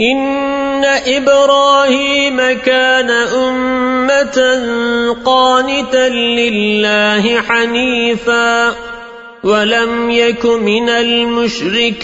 إن إبراهيم كان أمة قانتا لله حنيفا ولم يك من المشركين